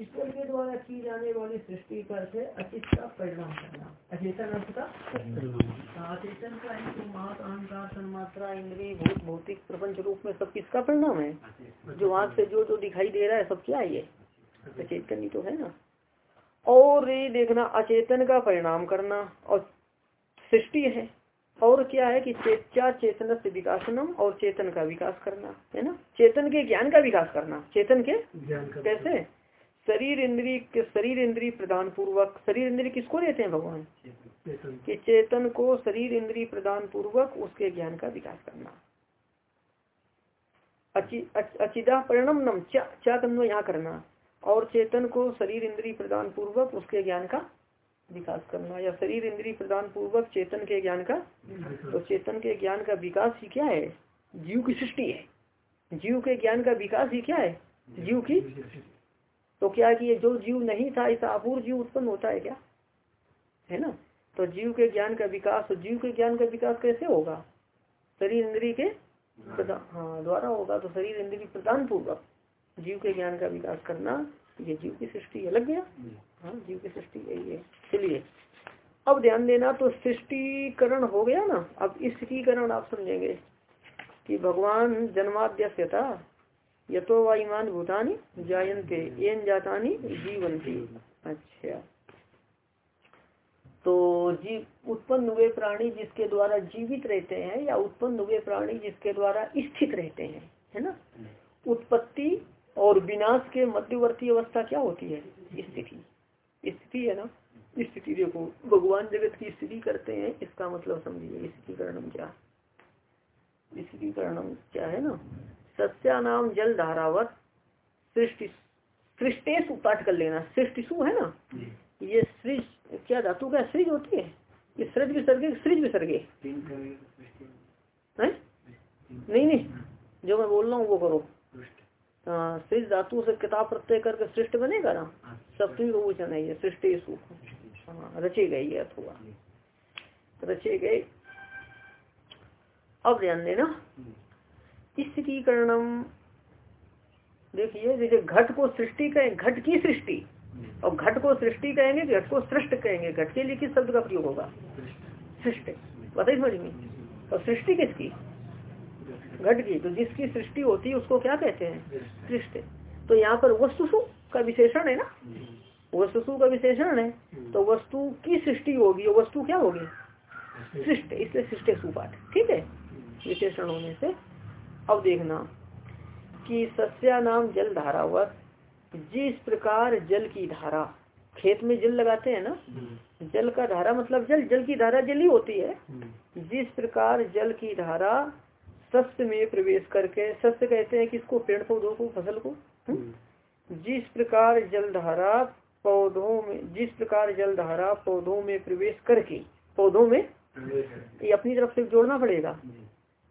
ईश्वर के द्वारा की जाने वाली सृष्टि कर से अचित का परिणाम करना। अचेतन अर्थ का हाँ, अचेतन का ही तो मात अहंकार सन्मात्रा इंद्रिय भूत भौतिक प्रपंच रूप में सब किसका परिणाम है? जो आँख से जो जो दिखाई दे रहा है सब क्या है? ये अचेतन ही तो है ना। और ये देखना अचेतन का परिणाम करना और सृष्टि है। और क्या है कि चेत्या चेतन से विकासनम और चेतन का विकास करना है ना? चेतन के ज्ञान का विकास करना। चेतन के ज्ञान कैसे? शरीर इंद्री के शरीर इंद्री प्रदान पूर्वक शरीर इंद्री किसको देते हैं भगवान? कि चेतन को शरीर इंद्री प्रदान पूर्वक उसके ज्ञान का विकास करना। अचिदा परिणम नम क्या यहाँ करना। और चेतन को शरीर इंद्री प्रदान पूर्वक उसके ज्ञान का विकास करना। या शरीर इंद्री प्रदान पूर्वक चेतन के ज्ञान का तो चेतन के ज्ञान का विकास ही क्या है? जीव की सृष्टि है। जीव के ज्ञान का विकास ही क्या है? जीव की तो क्या कि ये जो जीव नहीं था ऐसा अपूर्व जीव उत्पन्न होता है क्या? है ना? तो जीव के ज्ञान का विकास तो जीव के ज्ञान का विकास कैसे होगा? शरीर इंद्री के हाँ द्वारा होगा तो शरीर इंद्री प्रदान पूर्वक जीव के ज्ञान का विकास करना, ये जीव की सृष्टि है, लग गया? हाँ जीव की सृष्टि यही है। चलिए, अब ध्यान देना तो सृष्टिकरण हो गया ना? अब स्थितिकरण आप समझेंगे कि भगवान जन्माद्यस्यता यथो वायुमान भूतानी जायन्ते एन जातानी जीवंती अच्छा। तो जीव उत्पन्न हुए प्राणी जिसके द्वारा जीवित रहते हैं या उत्पन्न हुए प्राणी जिसके द्वारा स्थित रहते हैं, है ना? उत्पत्ति और विनाश के मध्यवर्ती अवस्था क्या होती है? स्थिति। स्थिति है ना? स्थिति देखो, भगवान जगत की स्थिति करते हैं, इसका मतलब समझिए, स्थितिकरणम क्या? स्थितिकरणम क्या है ना? सत्या नाम जल धारावत सृष्टि सृष्टेशु पाठ कर लेना। सृष्टिशु है ना? ये सृज क्या धातु क्या सृज होती है? ये सृज विसर्गे सृज विसर्गे नहीं नहीं। जो मैं बोल रहा हूँ वो करो। सृज धातु से किताब प्रत्यय करके सृष्ट बनेगा ना? सप्तमी बहुवचन है ये सृष्टि हाँ रचे गए ये अथवा। रचे गए। अब ध्यान देना। स्थितिकरणम। देखिए जैसे घट को सृष्टि कहें घट की सृष्टि। और घट को सृष्टि कहेंगे घट को सृष्ट कहेंगे। घट के लिए किस शब्द का प्रयोग होगा? सृष्ट। बताइए समझ में। और सृष्टि किसकी? घट की। तो जिसकी सृष्टि होती है उसको क्या कहते हैं? सृष्टि। तो यहाँ पर वस्तु का विशेषण है ना? वस्तु का विशेषण है। तो वस्तु की सृष्टि होगी वस्तु क्या होगी? सृष्ट। इसलिए सृष्टि सुपाठ ठीक है? विशेषण होने से अब देखना कि सस्या नाम जल धारावत जिस प्रकार जल की धारा खेत में जल लगाते हैं ना? जल का धारा मतलब जल जल की धारा जल ही होती है। जिस प्रकार जल की धारा सस्य में प्रवेश करके सस्य कहते हैं किसको? पेड़ पौधों को फ़सल को? हम्म। जिस प्रकार जल धारा पौधों में जिस प्रकार जल धारा पौधों में प्रवेश करके पौधों में ये अपनी तरफ़ से जोड़ना पड़ेगा।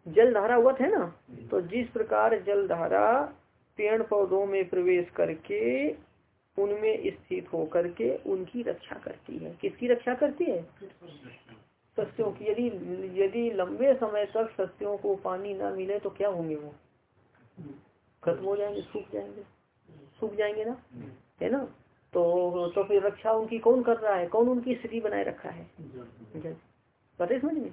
जलधारा वत है ना? तो जिस प्रकार जलधारा पेड़ पौधों में प्रवेश करके, उनमें स्थित होकर के उनकी रक्षा करती है। किसकी रक्षा करती है? सस्यों की। यदि यदि लंबे समय तक सस्यों को पानी ना मिले तो क्या होंगे वो? खत्म हो जाएँगे, सूख जाएँगे। सूख जाएँगे ना? है ना? तो तो फिर रक्षा उनकी कौन कर रहा है? कौन उनकी स्थिति बनाए रखा है? पता समझ में?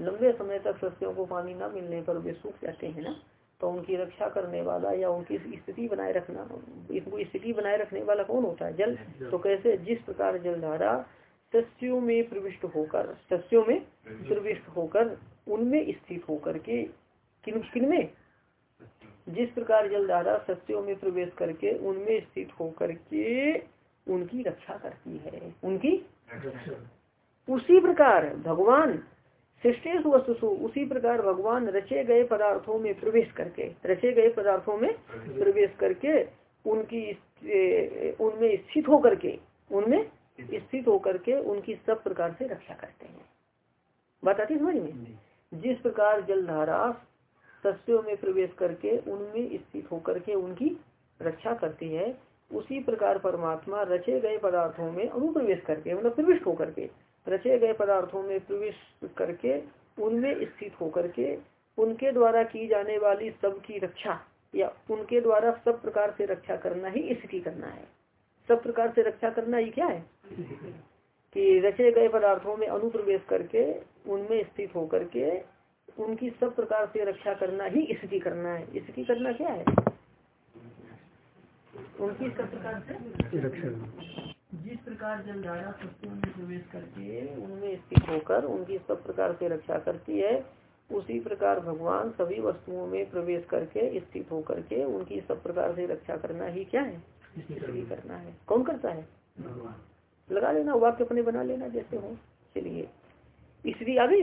लंबे समय तक सस्यों को पानी न मिलने पर वे सूख जाते हैं ना? तो उनकी रक्षा करने वाला या उनकी स्थिति बनाए रखना इनको स्थिति बनाए रखने वाला कौन होता है? जल? तो कैसे? जिस प्रकार जलधारा सस्यों में प्रविष्ट होकर सस्यों में प्रविष्ट होकर उनमें स्थित होकर के किन किन में? जिस प्रकार जलधारा सस्यों में प्रवेश करके उनमें स्थित होकर के उनकी रक्षा करती है उनकी उसी प्रकार भगवान श्रेष्ठ वस्तु उसी प्रकार भगवान रचे गए पदार्थों में प्रवेश करके रचे गए पदार्थों में प्रवेश करके उनकी उनमें स्थित होकर के उनमें स्थित होकर के उनकी सब प्रकार से रक्षा करते हैं। बात बताती समझ में जिस प्रकार जलधारा सस्यों में प्रवेश करके उनमें स्थित होकर के उनकी रक्षा करती है उसी प्रकार परमात्मा रचे गए पदार्थों में अनुप्रवेश करके मतलब प्रविष्ट होकर के रचे गए पदार्थों में प्रवेश करके उनमें स्थित होकर के उनके द्वारा की जाने वाली सब की रक्षा या उनके द्वारा सब प्रकार से रक्षा करना ही स्थिति करना है। सब प्रकार से रक्षा करना ही क्या है? कि रचे गए पदार्थों में अनुप्रवेश करके उनमें स्थित होकर के उनकी सब प्रकार से रक्षा करना ही स्थिति करना है। स्थिति करना क्या है? उनकी सब प्रकार से? रक्षा जिस प्रकार जल धारा सत्यों में प्रवेश करके उनमें स्थित होकर उनकी सब प्रकार से रक्षा करती है उसी प्रकार भगवान सभी वस्तुओं में प्रवेश करके स्थित होकर के उनकी सब प्रकार से रक्षा करना ही क्या है? स्थिति करना है? कौन करता है? लगा लेना वाक्य अपने बना लेना जैसे हो। चलिए। स्त्री आ गई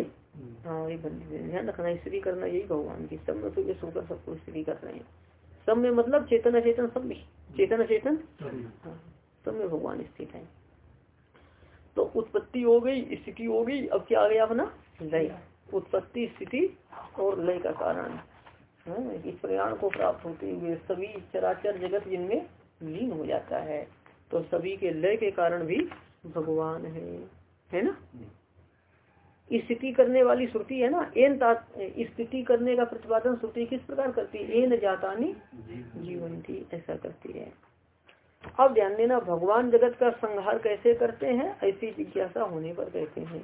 हाँ वही ध्यान रखना स्त्री करना यही भगवान की। सब में ये सुकर सबको स्त्री कर रहे हैं। सब में मतलब चेतन अचेतन सब में? चेतन अचेतन? सब में भगवान स्थित है। तो उत्पत्ति हो गई स्थिति हो गई अब क्या आ गया अपना? लय। उत्पत्ति स्थिति और लय का कारण। हाँ, इस प्रयाण को प्राप्त होते हुए सभी चराचर जगत जिनमें लीन हो जाता है तो सभी के लय के कारण भी भगवान है। है ना? स्थिति करने वाली श्रुति है ना? एन स्थिति करने का प्रतिपादन श्रुति किस प्रकार करती है? एन जातानी जीवन थी ऐसा करती है। अब ध्यान देना भगवान जगत का संहार कैसे करते हैं? ऐसी जिज्ञासा होने पर कहते हैं।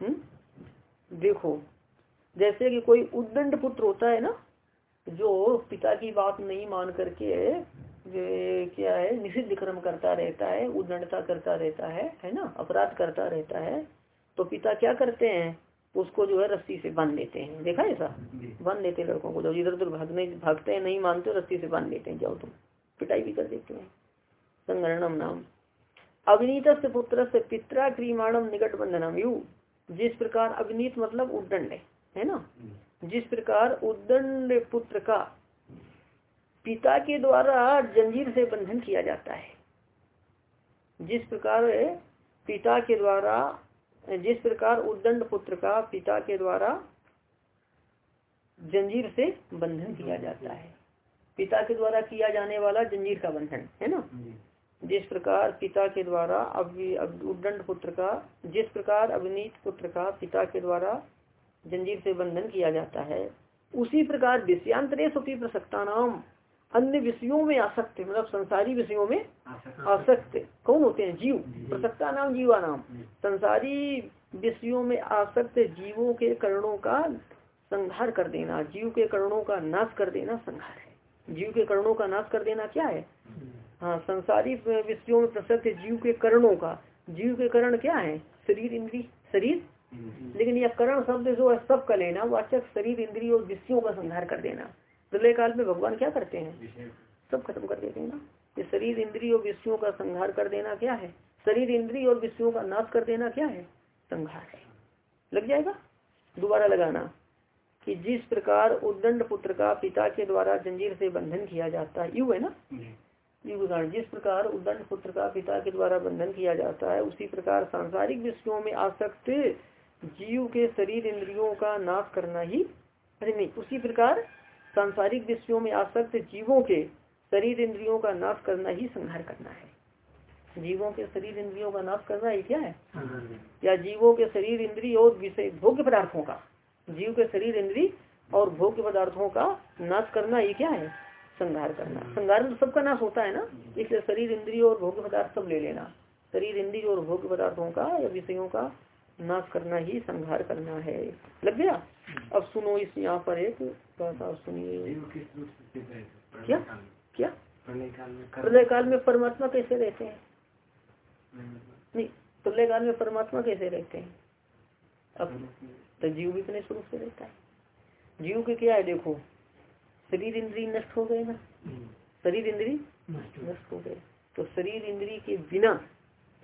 हम्म? देखो जैसे कि कोई उद्दंड पुत्र होता है ना जो पिता की बात नहीं मान करके क्या है निषिद्ध कर्म करता रहता है उद्दंडता करता रहता है है ना अपराध करता रहता है तो पिता क्या करते हैं? उसको जो है रस्सी से बाँध देते हैं। देखा ऐसा? बाँध देते लड़कों को। जब इधर उधर भागने भागते हैं नहीं मानते रस्सी से बाँध देते हैं जाओ तुम। पिटाई भी कर देते हैं। संगरणम नाम। अग्नित पुत्र से पित्रा क्रीमाणम निकट बंधनम। यू जिस प्रकार अग्नित मतलब उद्दंड है ना? जिस प्रकार उद्दंड पुत्र का पिता के द्वारा जंजीर से बंधन किया जाता है। जिस प्रकार पिता के द्वारा जिस प्रकार उद्दंड पुत्र का पिता के द्वारा जंजीर से बंधन किया जाता है। पिता के द्वारा किया जाने वाला जंजीर का बंधन है ना? जिस प्रकार पिता के द्वारा उद्दंड पुत्र का जिस प्रकार अभिनीत पुत्र का पिता के द्वारा जंजीर से बंधन किया जाता है उसी प्रकार विषयांतरे सुखी प्रसक्ता नाम अन्य विषयों में आसक्त मतलब संसारी विषयों में आसक्त। कौन होते हैं? जीव। प्रसक्ता नाम जीवा नाम संसारी विषयों में आसक्त जीवों के करणों का संहार कर देना जीव के करणों का नाश कर देना संहार है। जीव के करणों का नाश कर देना क्या है? हाँ संसारी विषयों में प्रसक्त जीव के करणों का। जीव के करण क्या है? शरीर इंद्री शरीर? लेकिन यह करण शब्द जो है सब का लेना वाचक शरीर इंद्रिय और विषयों का संहार कर देना। प्रलय काल में भगवान क्या करते हैं? सब खत्म कर देते हैं ना। ये शरीर इंद्रिय और विषयों का संहार कर देना क्या है? शरीर इंद्रिय और विषयों का नाश कर देना क्या है? संहार। है लग जाएगा? दोबारा लगाना। कि जिस प्रकार उद्दंड पुत्र का पिता के द्वारा जंजीर से बंधन किया जाता है यू है ना? यू जिस प्रकार उद्दंड पुत्र का पिता के द्वारा बंधन किया जाता है उसी प्रकार सांसारिक विषयों में आसक्त जीव के शरीर इंद्रियों का नाश करना ही अरे नहीं उसी प्रकार सांसारिक विषयों में आसक्त जीवों के शरीर इंद्रियों का नाश करना ही संहार करना है। जीवों के शरीर इंद्रियों का नाश करना ही क्या है? या जीवों के शरीर इंद्रिय और विषय भोग्य पदार्थों का। जीव के शरीर इंद्री और भोग्य पदार्थों का नाश करना ही क्या है? संघार करना। संघार में सबका नाश होता है ना? इसलिए शरीर इंद्रिय और भोग पदार्थ सब ले लेना। शरीर इंद्रिय और भोग्य पदार्थों का या विषयों का नाश करना ही संघार करना है। लग गया? अब सुनो इस यहाँ पर एक सुनिए। क्या? क्या? प्रलय काल में परमात्मा कैसे रहते हैं? नहीं प्रलय काल में परमात्मा कैसे रहते हैं? अब तो जीव भी इतने स्वरूप से रहता है। जीव के क्या है देखो शरीर इंद्री नष्ट हो गए ना? शरीर इंद्री नष्ट हो गए। तो शरीर इंद्री के बिना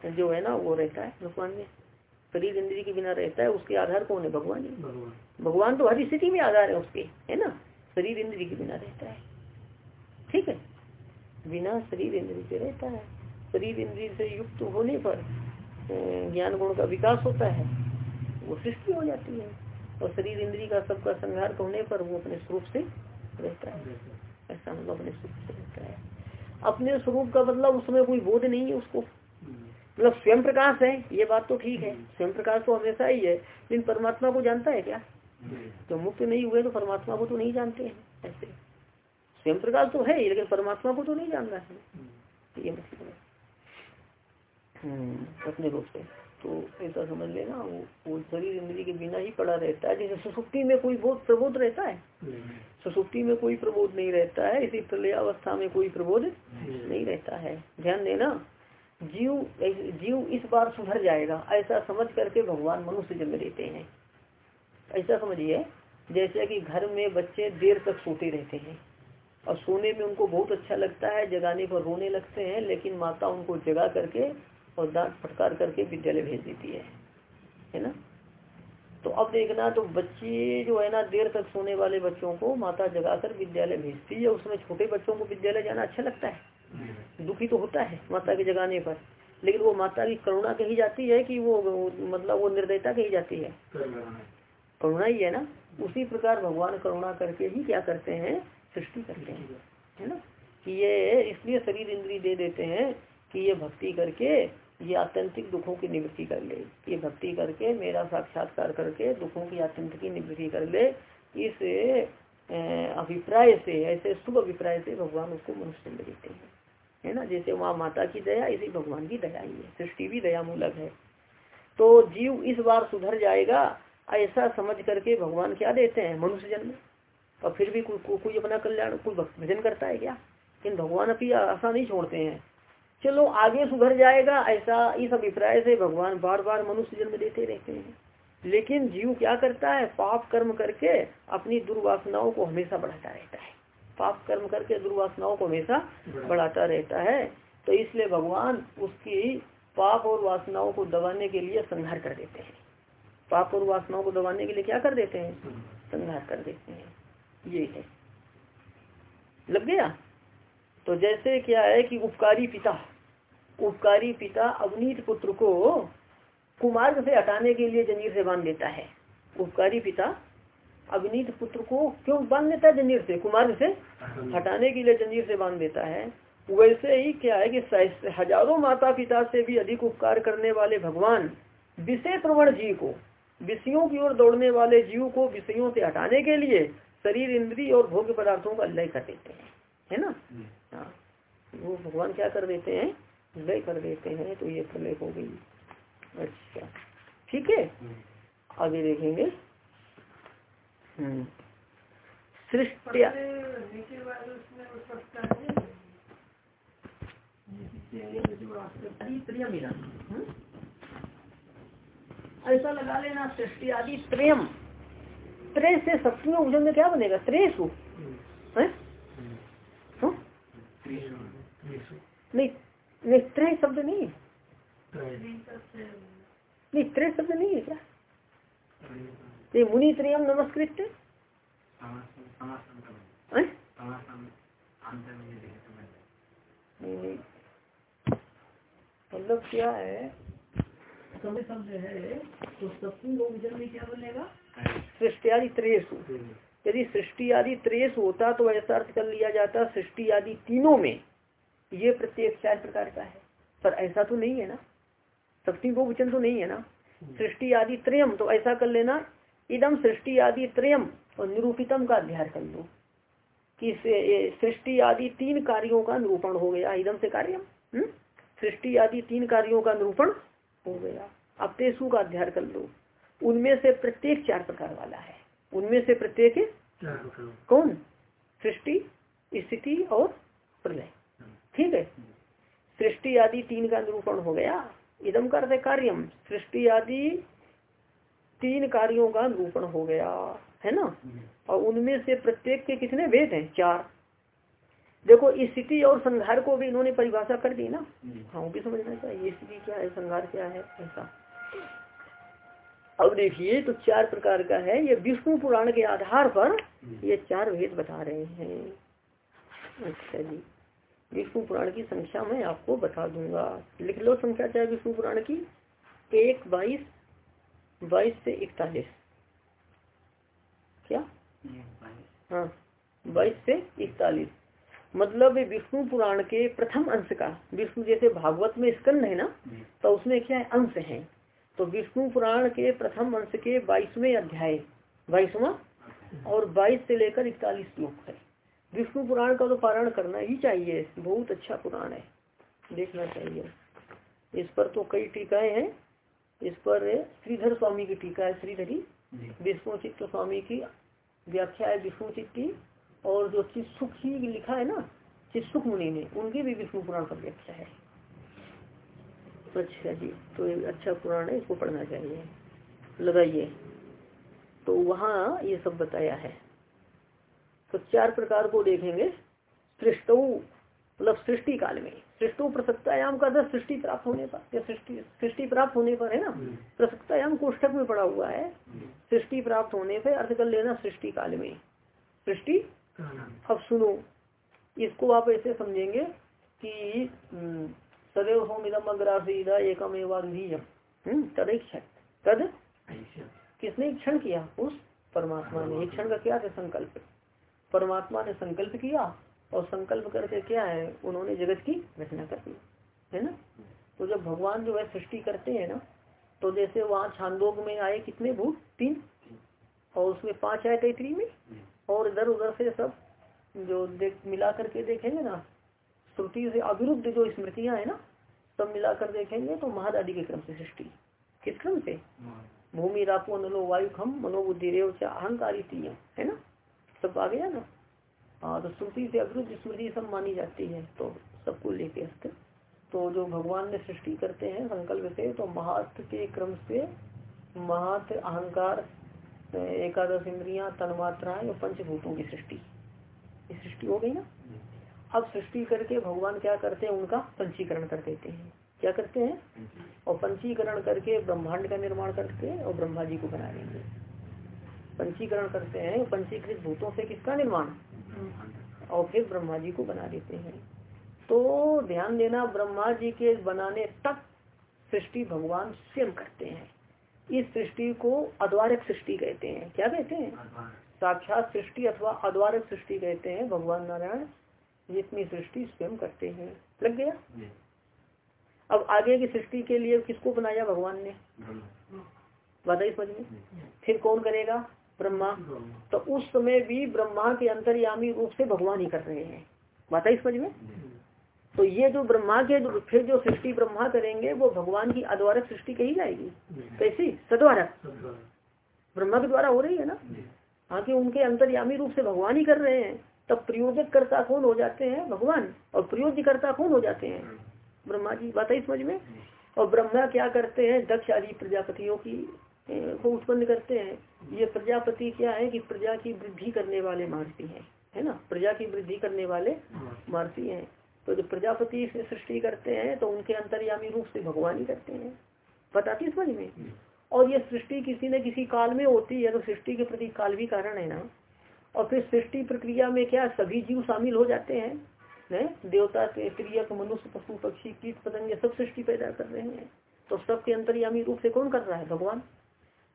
जो है ना वो रहता है भगवान में। शरीर इंद्रिय के बिना रहता है उसके आधार कौन है? भगवान ही। भगवान। तो हर स्थिति में आधार है उसके है ना? शरीर इंद्री के बिना रहता है। ठीक है? बिना शरीर इंद्री के रहता है। शरीर इंद्री से युक्त होने पर ज्ञान गुण का विकास होता है। वो सृष्टि हो जाती है। और शरीर इंद्रिय का सबका संहार होने पर वो अपने स्वरूप से रहता है। ऐसा मतलब अपने स्वरूप से रहता है। अपने स्वरूप का मतलब उसमें कोई बोध नहीं है उसको। मतलब स्वयं प्रकाश है ये बात तो ठीक है। स्वयं प्रकाश तो हमेशा ही है लेकिन परमात्मा को जानता है क्या? तो मुक्त नहीं हुए तो परमात्मा को तो नहीं जानते हैं ऐसे। स्वयं प्रकाश तो है लेकिन परमात्मा को तो नहीं जानना है। ये मतलब हम्म, अपने रूप से। तो ऐसा समझ लेना वो वो शरीर इंद्री के बिना ही पड़ा रहता है। जैसे सुसुप्ति में कोई बहुत प्रबोध रहता है? सुसुप्ति में कोई प्रबोध नहीं रहता है इसी प्रलयावस्था में कोई प्रबोध नहीं। रहता है। ध्यान देना जीव जीव इस बार सुधर जाएगा ऐसा समझ करके भगवान मनुष्य जन्म देते हैं। ऐसा समझिए जैसे कि घर में बच्चे देर तक सोते रहते हैं और सोने में उनको बहुत अच्छा लगता है जगाने पर रोने लगते हैं लेकिन माता उनको जगा करके और दांत फटकार करके विद्यालय भेज देती है है ना? तो अब देखना तो बच्चे जो है ना, देर तक सोने वाले बच्चों को माता जगाकर विद्यालय भेजती है, उसमें छोटे बच्चों को विद्यालय जाना अच्छा लगता है। दुखी तो होता है माता के जगाने पर, लेकिन वो माता की करुणा कही जाती है कि वो मतलब वो निर्दयता कही जाती है। करुणा ही है ना। उसी प्रकार भगवान करुणा करके ही क्या करते हैं, सृष्टि करते हैं, है ना? कि ये इसलिए शरीर इंद्री दे देते हैं कि ये भक्ति करके ये आतंतिक दुखों की निवृत्ति कर ले। ये भक्ति करके मेरा साक्षात्कार करके दुखों की आतंक की निवृत्ति कर ले। इस अभिप्राय से ऐसे शुभ अभिप्राय से भगवान उसको मनुष्य में देते हैं। है ना? जैसे वहाँ माता की दया इसी भगवान की दया ही है। सृष्टि भी दया मूलक है। तो जीव इस बार सुधर जाएगा ऐसा समझ करके भगवान क्या देते हैं? मनुष्य जन्म। और फिर भी कोई को, कोई अपना कल्याण कोई भजन करता है क्या? लेकिन भगवान अभी आशा नहीं छोड़ते हैं। चलो आगे सुधर जाएगा, ऐसा इस अभिप्राय से भगवान बार बार मनुष्य जन्म देते रहते हैं। लेकिन जीव क्या करता है? पाप कर्म करके अपनी दुर्वासनाओं को हमेशा बढ़ाता रहता है। पाप कर्म करके दुर्वासनाओं को हमेशा बढ़ाता रहता है। तो इसलिए भगवान उसकी पाप और वासनाओं को दबाने के लिए संहार कर देते हैं। पाप और वासनाओं को दबाने के लिए क्या कर देते हैं? संहार कर देते हैं। ये है। लग गया? तो जैसे क्या है कि उपकारी पिता उपकारी पिता अवनीत पुत्र को कुमार्ग से हटाने के लिए जंजीर से बाँध देता है। उपकारी पिता अवनीत पुत्र को क्यों बाँध देता है जंजीर से? कुमार्ग से हटाने के लिए जंजीर से बाँध देता है। वैसे ही क्या है कि हज़ारों माता पिता से भी अधिक उपकार करने वाले भगवान विषय प्रवण जीव को, विषयों की ओर दौड़ने वाले जीव को विषयों से हटाने के लिए शरीर इंद्री और भोग्य पदार्थों का लय कर देते हैं। है ना? हाँ वो भगवान क्या कर देते हैं? लय कर देते हैं तो ये प्रलय हो गई। अच्छा ठीक है? आगे देखेंगे। हम्म। सृष्टि हम्म। ऐसा लगा लेना सृष्टि आदि प्रेम। त्रे से सप्तमी में क्या बनेगा? त्रेसु है? नहीं नहीं त्रय शब्द नहीं है। नहीं त्रय शब्द नहीं है क्या? ये मुनि त्रयम नमस्कृत मतलब क्या है? समय शब्द है तो सप्तम लोग में क्या बनेगा सृष्टि आदि त्रेसु यदि सृष्टि आदि त्रेस होता तो ऐसा अर्थ कर लिया जाता सृष्टि आदि तीनों में ये प्रत्येक चार प्रकार का है। पर ऐसा तो नहीं है ना? शक्ति को वचन तो नहीं है ना? सृष्टि आदि त्रयम तो ऐसा कर लेना इदम सृष्टि आदि त्रयम और निरूपितम का अध्ययन कर लो। कि सृष्टि आदि तीन कार्यों का निरूपण हो गया इदम से कार्यम हम्म? सृष्टि आदि तीन कार्यों का निरूपण हो गया। अब तेसु का अध्ययन कर लो। उनमें से प्रत्येक चार प्रकार वाला है। उनमें से प्रत्येक कौन? सृष्टि स्थिति और प्रलय। ठीक है? सृष्टि आदि तीन का निरूपण हो गया। इदम करते कार्यम। सृष्टि आदि तीन कार्यों का निरूपण हो गया। है ना? और उनमें से प्रत्येक के कितने वेद हैं? चार। देखो स्थिति और संघार को भी इन्होंने परिभाषा कर दी ना। हाँ वो भी समझना चाहिए। स्थिति क्या है? संघार क्या है? ऐसा। अब देखिए तो चार प्रकार का है। ये विष्णु पुराण के आधार पर ये चार भेद बता रहे हैं। अच्छा जी। विष्णु पुराण की संख्या मैं आपको बता दूँगा। लिख लो संख्या चाहे विष्णु पुराण की। एक, बाईस बाईस से इकतालीस। क्या? हाँ बाईस से इकतालीस। मतलब विष्णु पुराण के प्रथम अंश का, विष्णु जैसे भागवत में स्कंद है ना तो उसमें क्या है? अंश है। तो विष्णु पुराण के प्रथम अंश के बाईसवें अध्याय बाईसवा और बाईस से लेकर इकतालीस श्लोक है। विष्णु पुराण का तो पारण करना ही चाहिए बहुत अच्छा पुराण है देखना चाहिए। इस पर तो कई टीकाएँ हैं इस पर श्रीधर स्वामी की टीका है श्रीधरी। विष्णु चित्त स्वामी की व्याख्या है विष्णु की और जो चित्सुख ही लिखा है ना चित्सुख मुनि ने उनकी भी विष्णु पुराण पर व्याख्या है। अच्छा जी तो एक अच्छा पुराण है इसको पढ़ना चाहिए। लगाइए। तो वहाँ ये सब बताया है। तो चार प्रकार को देखेंगे। सृष्टु मतलब सृष्टि काल में। सृष्टु प्रसक्तायाम का दस सृष्टि प्राप्त होने पर या सृष्टि सृष्टि प्राप्त होने पर है ना? हम्म। प्रसक्तायाम कोष्ठक में पड़ा हुआ है। हम्म। सृष्टि प्राप्त होने पर अर्थ कर लेना सृष्टि काल में। सृष्टि? अब सुनो इसको आप ऐसे समझेंगे कि हम्म, सदैव होमिदम अग्रासीदा एकम एवं तदैक्षण। तद किसने क्षण किया? उस परमात्मा ने। एक क्षण का क्या था संकल्प? परमात्मा ने संकल्प किया और संकल्प करके क्या है? उन्होंने जगत की रचना कर दी। है ना? तो जब भगवान जो है सृष्टि करते हैं ना तो जैसे वहाँ छांदोग में आए कितने भूत? तीन। और उसमें पाँच आए तैतरी में। और इधर उधर से सब जो देख मिला करके देखेंगे ना श्रुति से अविरुद्ध जो स्मृतियाँ है ना सब मिलाकर देखेंगे तो महादादी के क्रम से सृष्टि। किस क्रम से? भूमि रापो नलो वायु खम मनोबुद्धि रेव से अहंकारी है ना? सब आ गया ना? हाँ तो श्रुति से अविरुद्ध स्मृति सब मानी जाती है तो सबको लेके अस्त्र तो जो भगवान ने सृष्टि करते हैं संकल्प से तो महात के क्रम से महात अहंकार एकादश इंद्रिया तन्मात्राएँ और पंचभूतों की सृष्टि। सृष्टि हो गई ना? अब सृष्टि करके भगवान क्या करते हैं? उनका पंचीकरण कर देते हैं। क्या करते हैं? और पंचीकरण करके ब्रह्मांड का निर्माण करके और ब्रह्मा जी को बना देंगे। पंचीकरण करते हैं पंचीकृत भूतों से किसका निर्माण? और फिर ब्रह्मा जी को बना देते हैं। तो ध्यान देना ब्रह्मा जी के बनाने तक सृष्टि भगवान स्वयं करते हैं। इस सृष्टि को अद्वारक सृष्टि कहते हैं। क्या कहते हैं? साक्षात सृष्टि अथवा अद्वारक सृष्टि कहते हैं भगवान नारायण। जितनी सृष्टि स्वयं करते हैं। लग गया? अब आगे की सृष्टि के लिए किसको बनाया? भगवान ने। बताइए समझ में? फिर कौन करेगा? ब्रह्मा। तो उस समय भी ब्रह्मा के अंतर्यामी रूप से भगवान ही कर रहे हैं। बताइए समझ में? तो ये जो ब्रह्मा के फिर जो सृष्टि ब्रह्मा करेंगे वो भगवान की अद्वारक सृष्टि कही जाएगी। कैसी? सद्वारक। ब्रह्मा के द्वारा हो रही है ना? आगे उनके अंतर्यामी रूप से भगवान ही कर रहे हैं। तब प्रयोजक कर्ता कौन हो जाते हैं भगवान, और प्रयोज्य कर्ता कौन हो जाते हैं। ब्रह्मा जी, बात है समझ में? और ब्रह्मा क्या करते हैं? दक्ष आदि प्रजापतियों की को उत्पन्न करते हैं। ये प्रजापति क्या है कि प्रजा की वृद्धि करने वाले महर्षि हैं, है ना? प्रजा की वृद्धि करने वाले महर्षि हैं। तो जो प्रजापति से सृष्टि करते हैं तो उनके अंतर्यामी रूप से भगवान ही करते हैं। बताती समझ में? और ये सृष्टि किसी न किसी काल में होती है तो सृष्टि के प्रति काल भी कारण है ना। और फिर सृष्टि प्रक्रिया में क्या सभी जीव शामिल हो जाते हैं? ने? देवता त्रियक मनुष्य, पशु, पक्षी, कीट, पतंग सब सृष्टि पैदा कर रहे हैं। तो सबके अंतर्यामी रूप से कौन कर रहा है? भगवान।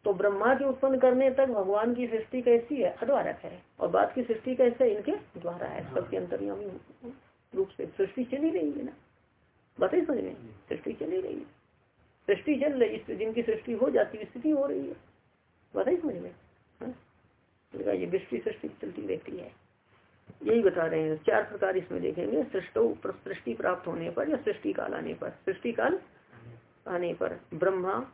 तो ब्रह्मा के उत्पन्न करने तक भगवान की सृष्टि कैसी है? अद्वारक है। और बाद की सृष्टि कैसे इनके द्वारा है। सबके अंतर्यामी रूप से। सृष्टि चली रही है ना? बताइए समझ में सृष्टि चली रही है। सृष्टि चल रही जिनकी सृष्टि हो जाती है, स्थिति हो रही है। बताइए समझ में? ये दृष्टि सृष्टि चलती रहती है। यही बता रहे हैं, चार प्रकार इसमें देखेंगे, सृष्टि प्राप्त होने पर या सृष्टि काल आने पर। सृष्टि काल आने पर, ब्रह्मा,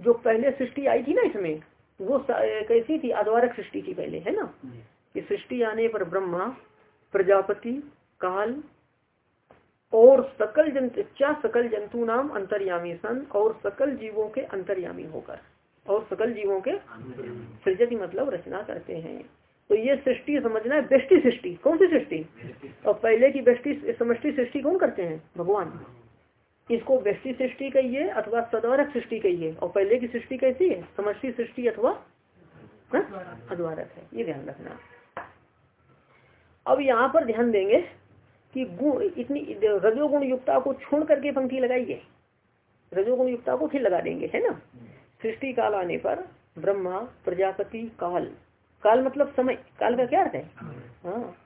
जो पहले सृष्टि आई थी ना इसमें, वो कैसी थी? आद्वारक सृष्टि थी पहले, है ना? कि सृष्टि आने पर ब्रह्मा, प्रजापति, काल और सकल जंतु क्या सकल जंतु नाम अंतर्यामी सन और सकल जीवों के अंतर्यामी होकर। और सकल जीवों के सृजति मतलब रचना करते हैं। तो ये सृष्टि समझना है, बेष्टि सृष्टि। कौन सी सृष्टि? और पहले की बेष्टि, समष्टि सृष्टि कौन करते हैं? भगवान। इसको व्यक्ति सृष्टि कहिए अथवा सद्वारक सृष्टि कहिए। और पहले की सृष्टि कैसी है? समष्टि सृष्टि अथवा हाँ? अद्वारक है। ये ध्यान रखना। अब यहाँ पर ध्यान देंगे कि गुण इतनी रजोगुण युक्ता को छोड़ करके पंक्ति लगाइए। रजोगुण युक्ता को फिर लगा देंगे, है ना? सृष्टि काल आने पर ब्रह्मा प्रजापति काल। काल मतलब समय। काल का क्या अर्थ है? हाँ।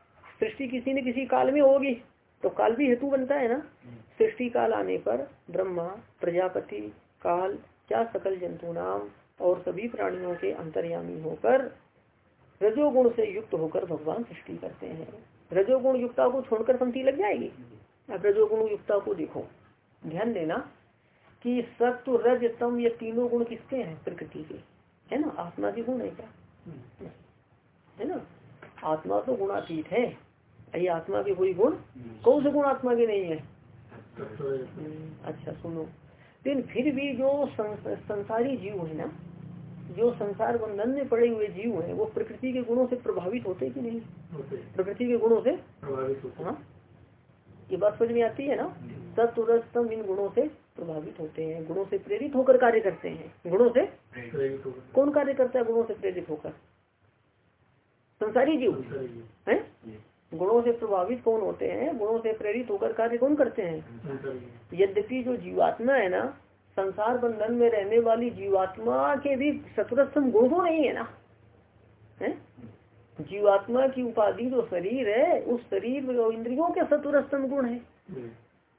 सृष्टि किसी न किसी काल में होगी। तो काल भी हेतु बनता है ना? सृष्टि काल आने पर ब्रह्मा प्रजापति काल क्या सकल जंतु नाम और सभी प्राणियों के अंतर्यामी होकर रजोगुण से युक्त होकर भगवान सृष्टि करते हैं। रजोगुण युक्ता को छोड़कर पंक्ति लग जाएगी? अब रजोगुण युक्ता को देखो। ध्यान देना कि सत्व रज तम ये तीनों गुण किसके हैं प्रकृति के? है ना? आत्मा के गुण है क्या? है ना? आत्मा तो गुणातीत है। ये आत्मा के कोई गुण? कौन से गुण आत्मा के नहीं है? अच्छा सुनो। लेकिन फिर भी जो संसारी जीव है ना जो संसार बंधन में पड़े हुए जीव हैं वो प्रकृति के गुणों से प्रभावित होते कि नहीं? प्रकृति के गुणों से? प्रभावित हाँ। ये बात समझ में आती है ना? सत्वरस्तम इन गुणों से प्रभावित होते हैं गुणों से प्रेरित होकर कार्य करते हैं। गुणों से? कौन कार्य करता है? गुणों से प्रेरित होकर। संसारी जीव। है? गुणों से प्रभावित कौन होते हैं? गुणों से प्रेरित होकर कार्य कौन करते हैं? यद्यपि जो जीवात्मा है ना संसार बंधन में रहने वाली जीवात्मा के भी सतुरस्तम गुण तो नहीं है ना। है? जीवात्मा की उपाधि जो शरीर है उस शरीर इंद्रियों के सतुरस्तम गुण है।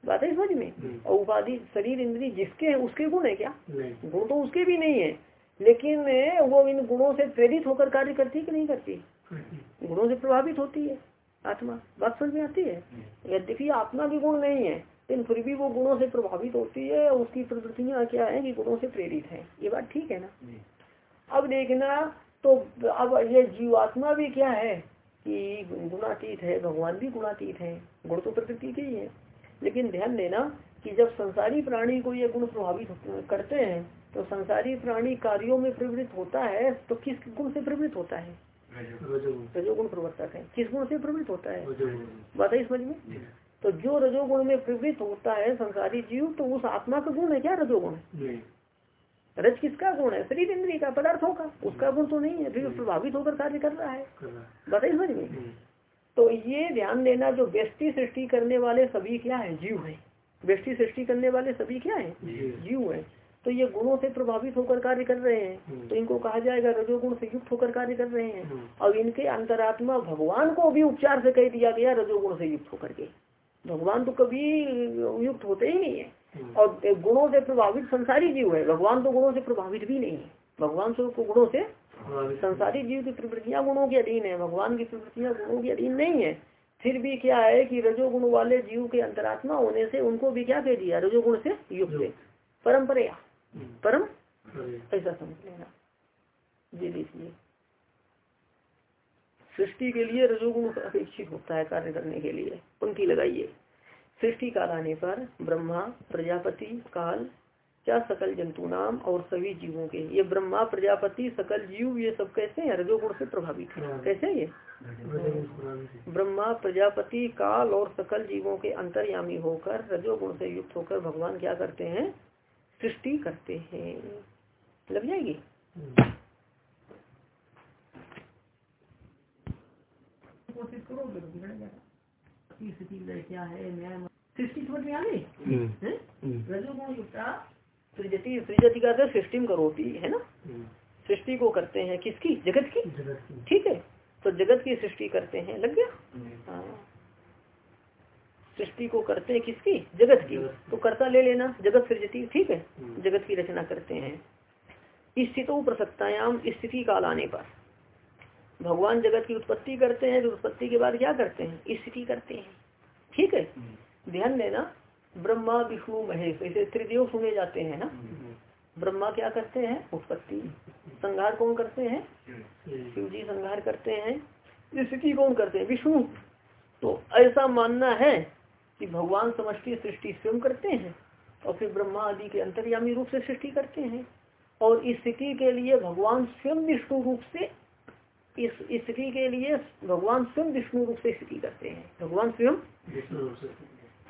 बात है समझ में? और उपाधि शरीर इंद्री जिसके है उसके गुण है क्या? गुण तो उसके भी नहीं है। लेकिन वो इन गुणों से प्रेरित होकर कार्य करती कि नहीं करती? गुणों से प्रभावित होती है आत्मा। बात समझ में आती है? यद्यपि आत्मा भी गुण नहीं है लेकिन फिर भी वो गुणों से प्रभावित होती है उसकी प्रवृत्तियाँ क्या है कि गुणों से प्रेरित है। ये बात ठीक है ना? अब देखना तो अब ये जीवात्मा भी क्या है कि गुणातीत है भगवान भी गुणातीत है। गुण तो प्रकृति के ही है। लेकिन ध्यान देना कि जब संसारी प्राणी को ये गुण प्रभावित करते हैं तो संसारी प्राणी कार्यों में प्रवृत्त होता है तो किस गुण से प्रवृत्त होता है? रजोगुण। प्रवर्तक है। किस गुण से प्रवृत्त होता है? बात है समझ में। तो जो रजोगुण में प्रवृत्त होता है संसारी जीव तो उस आत्मा का गुण है क्या रजोगुण? रज किसका गुण है? शरीर इंद्रिय का पदार्थों का। उसका गुण तो नहीं है फिर प्रभावित होकर कार्य कर रहा है। बताइए समझ में। तो ये ध्यान देना जो व्यक्ति सृष्टि करने वाले सभी क्या है? जीव है। व्यक्ति सृष्टि करने वाले सभी क्या है? जीव है। तो ये गुणों से प्रभावित होकर कार्य कर रहे हैं। हम्म। तो इनको कहा जाएगा रजोगुण से युक्त होकर कार्य कर रहे हैं। हम्म। और इनके अंतरात्मा भगवान को भी उपचार से कह दिया गया रजोगुण से युक्त होकर के। भगवान तो कभी युक्त होते ही नहीं है। हम्म। और गुणों से प्रभावित संसारी जीव है। भगवान तो गुणों से प्रभावित भी नहीं है। भगवान तो गुणों से संसारी जीव की प्रवृत्तियाँ गुणों के अधीन है भगवान की प्रवृत्तियाँ गुणों के अधीन नहीं है। फिर भी क्या है कि रजोगुण वाले जीव के अंतरात्मा होने से उनको भी क्या कह दिया? रजोगुण से युक्त परम्परा हम्म। परम? ऐसा समझ लेना। जी लीजिए सृष्टि के लिए रजोगुण अपेक्षित होता है कार्य करने के लिए। पंक्ति लगाइए। सृष्टि काल आने पर ब्रह्मा प्रजापति काल क्या सकल जंतु नाम और सभी जीवों के ये ब्रह्मा प्रजापति सकल जीव ये सब कैसे हैं? रजोगुण से प्रभावित है। हाँ। कैसे ये? ब्रह्मा प्रजापति काल और सकल जीवों के अंतर्यामी होकर रजोगुण से युक्त होकर भगवान क्या करते हैं? सृष्टि करते हैं। लग जाएगी? है? सृष्टि समझ में आ गई? हम्म। हम्म। रजोगुण युक्ता सृजती सृजती का सृष्टि करोती है ना? हम्म। सृष्टि को करते हैं किसकी? जगत की? ठीक है। तो जगत की सृष्टि करते हैं। लग गया? हाँ। सृष्टि को करते हैं किसकी? जगत की। तो कर्ता ले लेना। जगत सृजती। ठीक है। जगत की रचना करते हैं। स्थितो प्रसक्तायाम स्थिति काल आने पर। भगवान जगत की उत्पत्ति करते हैं तो उत्पत्ति के बाद क्या करते हैं? स्थिति करते हैं। ठीक है। ध्यान देना। ब्रह्मा, विष्णु, महेश, ऐसे त्रिदेव सुने जाते हैं ना? ब्रह्मा क्या करते हैं? उत्पत्ति। संहार कौन करते हैं? शिव जी संहार करते हैं। स्थिति कौन करते हैं? विष्णु। तो ऐसा मानना है कि भगवान समष्टि सृष्टि स्वयं करते हैं और फिर ब्रह्मा आदि के अंतर्यामी रूप से सृष्टि करते हैं। और इस स्थिति के लिए भगवान स्वयं विष्णु रूप से, इस स्थिति के लिए भगवान स्वयं विष्णु रूप से स्थिति करते हैं। भगवान स्वयं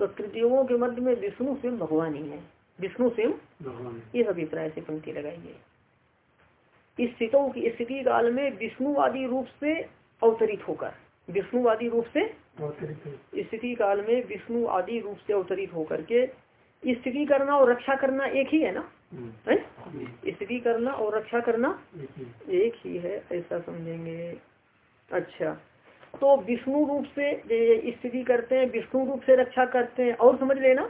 तो तृतीयों के मध्य में विष्णु स्वयं भगवान ही है। विष्णु स्वयं भगवान। इस अभिप्राय से पंक्ति लगाइए। इस स्थितों की स्थिति काल में विष्णुवादी रूप से अवतरित होकर विष्णुवादी रूप से स्थिति काल में विष्णु आदि रूप से अवतरित होकर के स्थिति करना और रक्षा करना एक ही है ना? हम्म। है? स्थिति करना और रक्षा करना एक ही है ऐसा समझेंगे। अच्छा। तो विष्णु रूप से स्थिति करते हैं विष्णु रूप से रक्षा करते हैं। और समझ लेना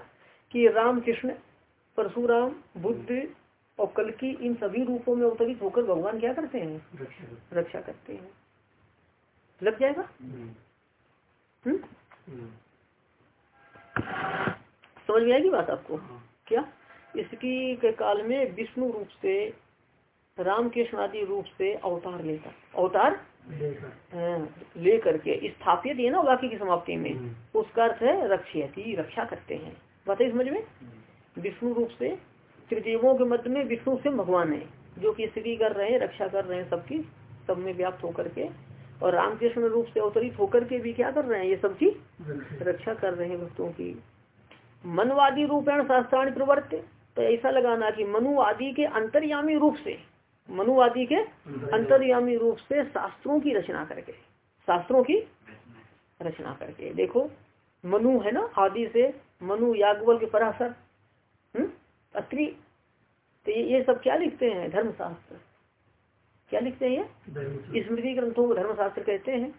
कि राम कृष्ण परशुराम बुद्ध और कल की इन सभी रूपों में अवतरित होकर भगवान क्या करते हैं? रक्षा करते हैं। लग जाएगा? हम्म। हम्म? समझ में आएगी बात आपको? हाँ। क्या? इसकी के काल में विष्णु रूप से राम कृष्ण आदि रूप से अवतार लेता। अवतार? ले करके स्थापित है ना वाक्य की समाप्ति में? हम्म। उसका अर्थ है रक्षयती रक्षा करते हैं। बात बताइए समझ में? विष्णु रूप से त्रिदेवों के मध्य में विष्णु से भगवान है जो कि स्थिति कर रहे हैं रक्षा कर रहे हैं सबकी सब में व्याप्त होकर के। और रामकृष्ण रूप से अवतरित होकर के भी क्या कर रहे हैं? ये सबकी रक्षा कर रहे हैं भक्तों की। मनवादी रूपेण शास्त्राणी प्रवर्त तो ऐसा लगाना कि मनुवादी के अंतर्यामी रूप से मनुवादी के अंतर्यामी रूप से शास्त्रों की रचना करके शास्त्रों की रचना करके। देखो मनु है ना आदि से मनु यागवल के पराशर। हम्म? अत्रि। तो ये सब क्या लिखते हैं? धर्मशास्त्र। क्या लिखते हैं ये? स्मृति ग्रंथों को धर्मशास्त्र कहते हैं।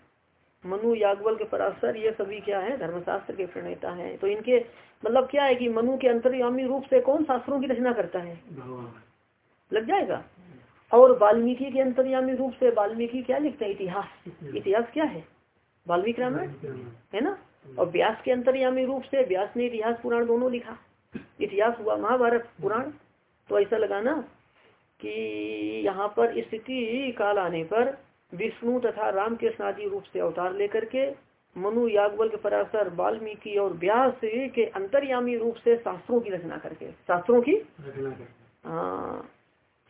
मनु यागवल के पराशर ये सभी क्या है? धर्मशास्त्र के प्रणेता हैं। तो इनके मतलब क्या है कि मनु के अंतर्यामी रूप से कौन शास्त्रों की रचना करता है? लग जाएगा? और वाल्मीकि के अंतर्यामी रूप से वाल्मीकि क्या लिखते हैं? इतिहास। इतिहास। क्या है? वाल्मीकि रामायण? है ना? और व्यास के अंतर्यामी रूप से व्यास ने इतिहास पुराण दोनों लिखा। इतिहास हुआ महाभारत पुराण। तो ऐसा लगाना कि यहाँ पर स्थिति काल आने पर विष्णु तथा राम के आदि रूप से अवतार लेकर के मनु यागवल के पराशर वाल्मीकि और व्यास के अंतर्यामी रूप से शास्त्रों की रचना करके। शास्त्रों की हाँ।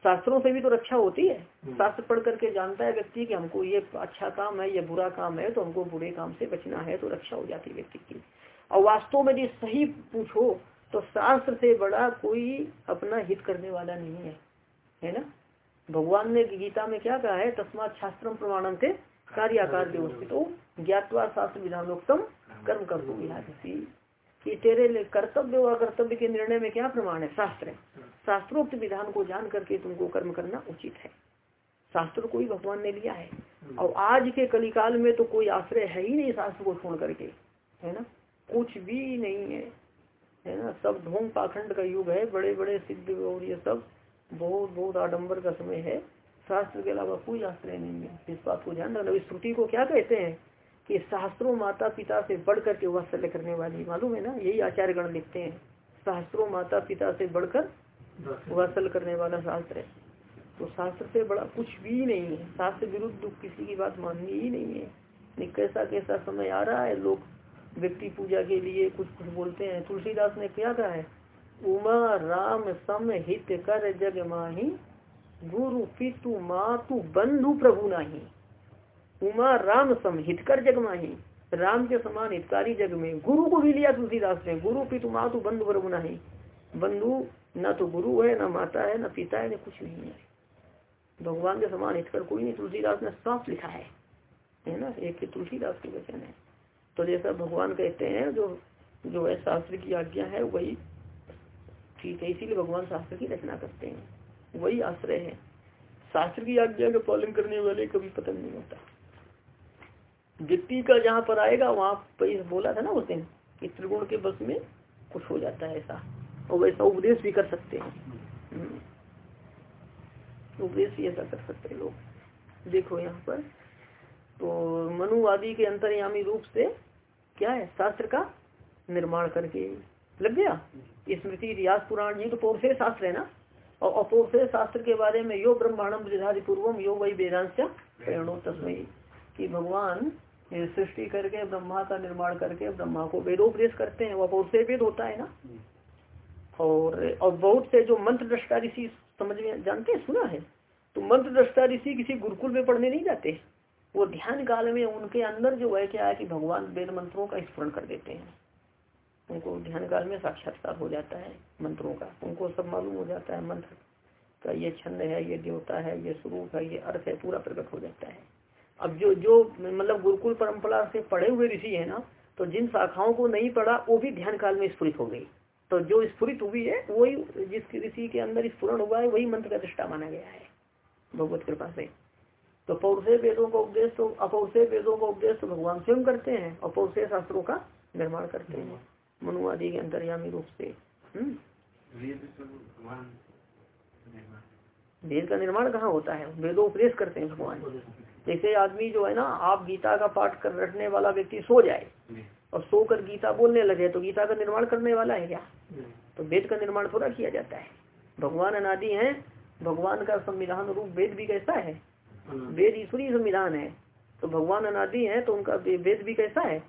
शास्त्रों से भी तो रक्षा होती है। हम्म। शास्त्र पढ़ करके जानता है व्यक्ति कि हमको ये अच्छा काम है या बुरा काम है तो हमको बुरे काम से बचना है तो रक्षा हो जाती है व्यक्ति की। और वास्तव में यदि सही पूछो तो शास्त्र से बड़ा कोई अपना हित करने वाला नहीं है। है ना? भगवान ने गीता में क्या कहा है? तस्मात शास्त्र प्रमाणन से कार्याकार व्यवस्थित ज्ञातवा शास्त्र विधानोक्तम कर्म कर दो कि तेरे कर्तव्य और कर्तव्य के निर्णय में क्या प्रमाण है? शास्त्र शास्त्रोक्त विधान को जान करके तुमको कर्म करना उचित है। शास्त्र को ही भगवान ने लिया है। और आज के कलिकाल में तो कोई आश्रय है ही नहीं शास्त्र को छोड़ करके। है ना? कुछ भी नहीं है। है ना? सब ढोंग पाखंड का युग है। बड़े बड़े सिद्ध और ये सब बहुत बहुत आडम्बर का समय है। शास्त्र के अलावा कोई आश्रय नहीं है। इस बात को ध्यान रखना। श्रुति को क्या कहते हैं? कि शास्त्रों माता पिता से बढ़ करके वात्सल्य करने वाली, मालूम है ना? यही आचार्य गण लिखते हैं। शास्त्रों माता पिता से बढ़कर वात्सल्य करने वाला शास्त्र है। तो शास्त्र से बड़ा कुछ भी नहीं है। शास्त्र विरुद्ध किसी की बात माननी ही नहीं है। नहीं कैसा कैसा समय आ रहा है लोग व्यक्ति पूजा के लिए कुछ कुछ बोलते हैं। तुलसीदास ने क्या कहा है? उमा राम सम हित कर जग माही, गुरु पितु मातु बंधु प्रभु नाही। उमा राम सम हितकर जग माही। राम के समान हितकारी जग में गुरु को भी लिया तुलसीदास ने। गुरु पितु मातु बंधु प्रभु नाही। बंधु, न तो गुरु है, न माता है, न पिता है, न कुछ नहीं है। भगवान के समान हितकर कोई नहीं। तुलसीदास ने साफ़ लिखा है। है ना? एक तुलसीदास के वचन है। तो जैसा भगवान कहते हैं, जो जो है शास्त्र की आज्ञा है, वही ठीक है। इसीलिए भगवान शास्त्र की रचना करते हैं। वही आश्रय है। शास्त्र की आज्ञा का पालन करने वाले कभी पतन नहीं होता। व्यक्ति का जहाँ पर आएगा, वहाँ पर बोला था ना उस दिन कि त्रिगुण के बस में कुछ हो जाता है ऐसा। और वैसा उपदेश भी कर सकते हैं। हम्म। उपदेश भी ऐसा कर सकते हैं लोग। देखो यहाँ पर। तो मनुवादी के अंतर्यामी रूप से क्या है? शास्त्र का निर्माण करके लग गया। स्मृति इतिहास पुराण जी तो पौरसे शास्त्र है ना? और अपौरसे शास्त्र के बारे में यो ब्रह्मांडम पूर्वम, यो वही वेदांश प्रेरणो तस्मय कि भगवान सृष्टि करके, ब्रह्मा का निर्माण करके, ब्रह्मा को वेदोपदेश करते हैं, वो से वेद होता है ना। और और बहुत से जो मंत्र दृष्टा ऋषि, समझ में जानते हैं? सुना है। तो मंत्र दृष्टा ऋषि किसी गुरुकुल में पढ़ने नहीं जाते। वो ध्यान काल में उनके अंदर जो है क्या है कि भगवान वेद मंत्रों का स्मरण कर देते हैं। उनको ध्यान काल में साक्षात्कार हो जाता है मंत्रों का। उनको सब मालूम हो जाता है मंत्र का। ये छंद है, ये देवता है, ये स्वरूप है, ये अर्थ है, पूरा प्रकट हो जाता है। अब जो जो मतलब गुरुकुल परंपरा से पढ़े हुए ऋषि है ना तो जिन शाखाओं को नहीं पढ़ा, वो भी ध्यान काल में स्फुरित हो गई। तो जो स्फुरित हुई है, वही जिस ऋषि के अंदर स्फुरन हुआ है, वही मंत्र का दृष्टा माना गया है, भगवत कृपा से। तो पौरुषे वेदों का उपदेश तो अपौषे वेदों का उपदेश तो भगवान स्वयं करते हैं और पौरुषे शास्त्रों का निर्माण करते हैं। मनुवादी के अंतर्यामी रूप से हम्म? वेद का निर्माण कहाँ होता है? वेदों उपदेश करते हैं भगवान। जैसे आदमी जो है ना, आप गीता का पाठ कर रखने वाला व्यक्ति सो जाए और सो कर गीता बोलने लगे तो गीता का निर्माण करने वाला है क्या? तो वेद का निर्माण थोड़ा किया जाता है। भगवान अनादि है, भगवान का संविधान रूप वेद भी कैसा है? वेद ईश्वरीय संविधान है। तो भगवान अनादि है तो उनका वेद भी कैसा है?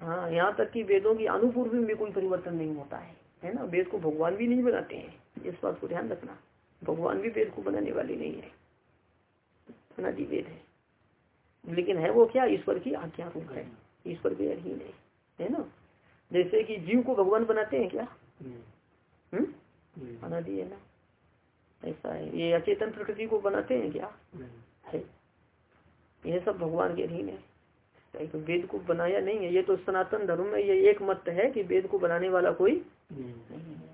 हाँ यहाँ तक कि वेदों की अनुपूर्व में कोई परिवर्तन नहीं होता है। है ना? वेद को भगवान भी नहीं बनाते हैं। इस बात को ध्यान रखना। भगवान भी वेद को बनाने वाली नहीं है। अनादि वेद है। लेकिन है वो क्या? ईश्वर की आज्ञा रूप है। ईश्वर के अधीन है। है ना? जैसे कि जीव को भगवान बनाते हैं क्या? हम्म। अनादि है ना? ऐसा है। ये अचेतन प्रकृति को बनाते हैं क्या? है। यह सब भगवान के अधीन है। तो वेद को बनाया नहीं है। ये तो सनातन धर्म में ये एक मत है कि वेद को बनाने वाला कोई नहीं है।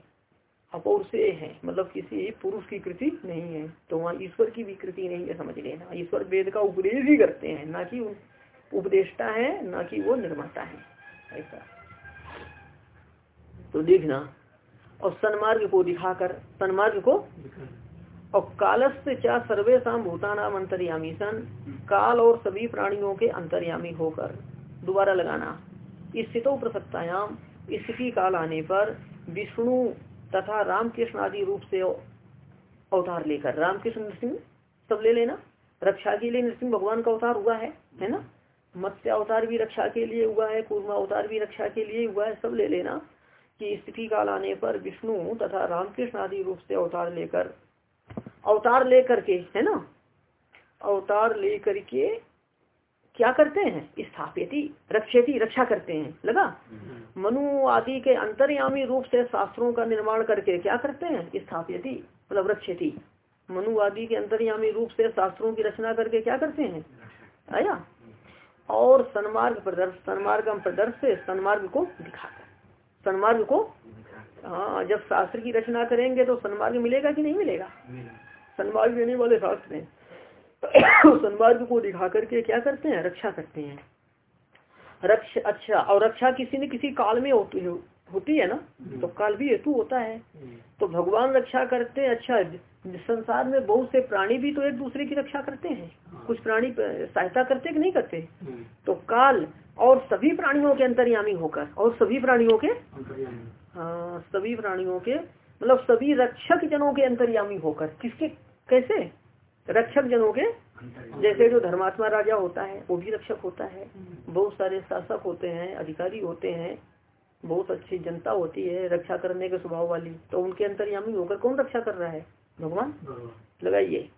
अपौर से है मतलब किसी पुरुष की कृति नहीं है। तो वहाँ ईश्वर की भी कृति नहीं है, समझ लेना। ईश्वर वेद का उपदेश ही करते हैं, ना कि उपदेष्टा है, ना कि वो निर्माता है। ऐसा। तो देखना, और सन्मार्ग को दिखाकर, सन्मार्ग को और कालस्थ चाह सर्वेशा भूतानाम अंतर्यामी सन, काल और सभी प्राणियों के अंतर्यामी होकर दोबारा लगाना। स्थितो प्रसक्तायाम स्थिति काल आने पर विष्णु तथा रामकृष्ण आदि रूप से अवतार लेकर। रामकृष्ण नृसिंह, सब ले लेना। रक्षा के लिए नृसिंह भगवान का अवतार हुआ है है ना? मत्स्य अवतार भी रक्षा के लिए हुआ है, कूर्मा अवतार भी रक्षा के लिए हुआ है, सब ले लेना कि स्थिति काल आने पर विष्णु तथा रामकृष्ण आदि रूप से अवतार लेकर अवतार लेकर के, है ना? अवतार लेकर के क्या करते हैं? स्थापित रक्षेती रक्षा करते हैं। लगा? हम्म। मनु आदि के अंतर्यामी रूप से शास्त्रों का निर्माण करके क्या करते हैं? स्थापित मतलब रक्षेती मनु आदि के अंतर्यामी रूप से शास्त्रों की रचना करके क्या करते हैं? आया? और सन्मार्ग प्रदर्श सन्मार्ग प्रदर्श से सन्मार्ग को दिखाकर सन्मार्ग को हाँ। जब शास्त्र की रचना करेंगे तो सन्मार्ग मिलेगा कि नहीं मिलेगा। सन्मार्ग देने वाले शास्त्र हैं। सन्मार्ग को दिखा करके क्या करते हैं? रक्षा करते हैं। रक्ष अच्छा और रक्षा किसी न किसी काल में होती है होती है ना? तो काल भी हेतु होता है। तो भगवान रक्षा करते हैं अच्छा संसार में बहुत से प्राणी भी तो एक दूसरे की रक्षा करते हैं। कुछ प्राणी सहायता करते कि नहीं करते? तो काल और सभी प्राणियों के अंतर्यामी होकर और सभी प्राणियों के? हाँ सभी प्राणियों के मतलब सभी रक्षक जनों के अंतर्यामी होकर। किसके कैसे? रक्षक जनों के जैसे जो धर्मात्मा राजा होता है वो भी रक्षक होता है। बहुत सारे शासक होते हैं अधिकारी होते हैं। बहुत अच्छी जनता होती है रक्षा करने के स्वभाव वाली। तो उनके अंतर्यामी होकर कौन रक्षा कर रहा है? भगवान? लगाइए।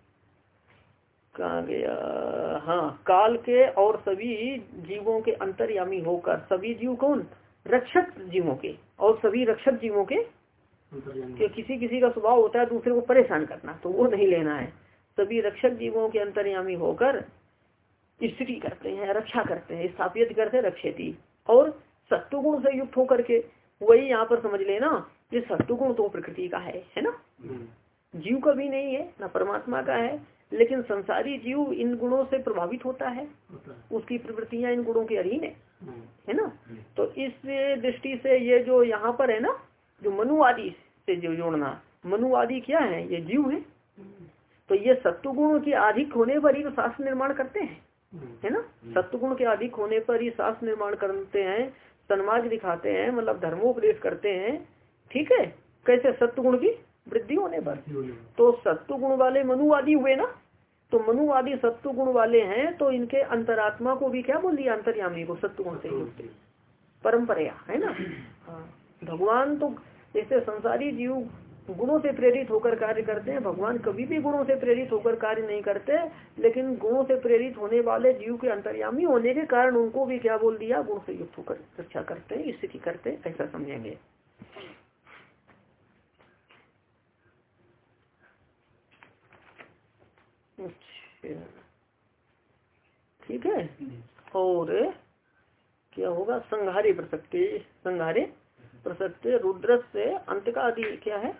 कहा गया हाँ काल के और सभी जीवों के अंतर्यामी होकर सभी जीव कौन? रक्षक जीवों के और सभी रक्षक जीवों के कि किसी किसी का स्वभाव होता है दूसरे को परेशान करना तो वो नहीं लेना है। सभी रक्षक जीवों के अंतर्यामी होकर स्थिति करते हैं रक्षा करते हैं स्थापित करते हैं रक्षेती और सत्वगुण से युक्त होकर के। वही यहाँ पर समझ लेना ये सत्वगुण तो प्रकृति का है है ना? जीव का भी नहीं है ना परमात्मा का है लेकिन संसारी जीव इन गुणों से प्रभावित होता है। उसकी प्रवृत्तियाँ इन गुणों के अधीन है है ना? तो इस दृष्टि से ये जो यहाँ पर है ना जो मनुवादी से जो जोड़ना मनुवादी क्या है? ये जीव है। तो ये सत्वगुण के अधिक होने पर ही तो शास्त्र निर्माण करते हैं है ना? सत्वगुण के अधिक होने पर ही शास्त्र निर्माण करते हैं सन्मार्ग दिखाते हैं मतलब धर्मोपदेश करते हैं ठीक है? कैसे? सत्वगुण की वृद्धि होने पर। तो सत्वगुण वाले मनुवादी हुए ना? तो मनुवादी सत्वगुण वाले हैं तो इनके अंतरात्मा को भी क्या बोल दिया? अंतर्यामी को सत्वगुण से युक्त। परंपरा है ना? हाँ। भगवान तो जैसे संसारी जीव गुणों से प्रेरित होकर कार्य करते हैं। भगवान कभी भी गुणों से प्रेरित होकर कार्य नहीं करते, लेकिन गुणों से प्रेरित होने वाले जीव के अंतर्यामी होने के कारण उनको भी क्या बोल दिया? गुण से युक्त होकर रक्षा करते हैं, स्थिति करते हैं, ऐसा समझेंगे। अच्छा। ठीक है? और क्या होगा? संघारे प्रसक्ति संघारे प्रसक्ति, रुद्र से अंत का आदि क्या है?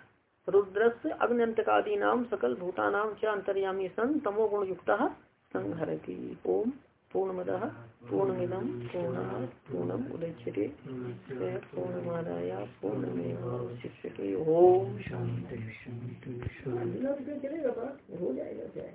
रुद्रस्य अग्नि नाम सकल भूतानाम च अंतर्यामी सन तमो गुण युक्त संहरती। ओम पूर्णमद पूर्णमिदम पूर्ण पूर्णम उदच्यते पूर्णमादाय पूर्णमेवावशिष्यते ओम। शांति शांति हो जाएगा।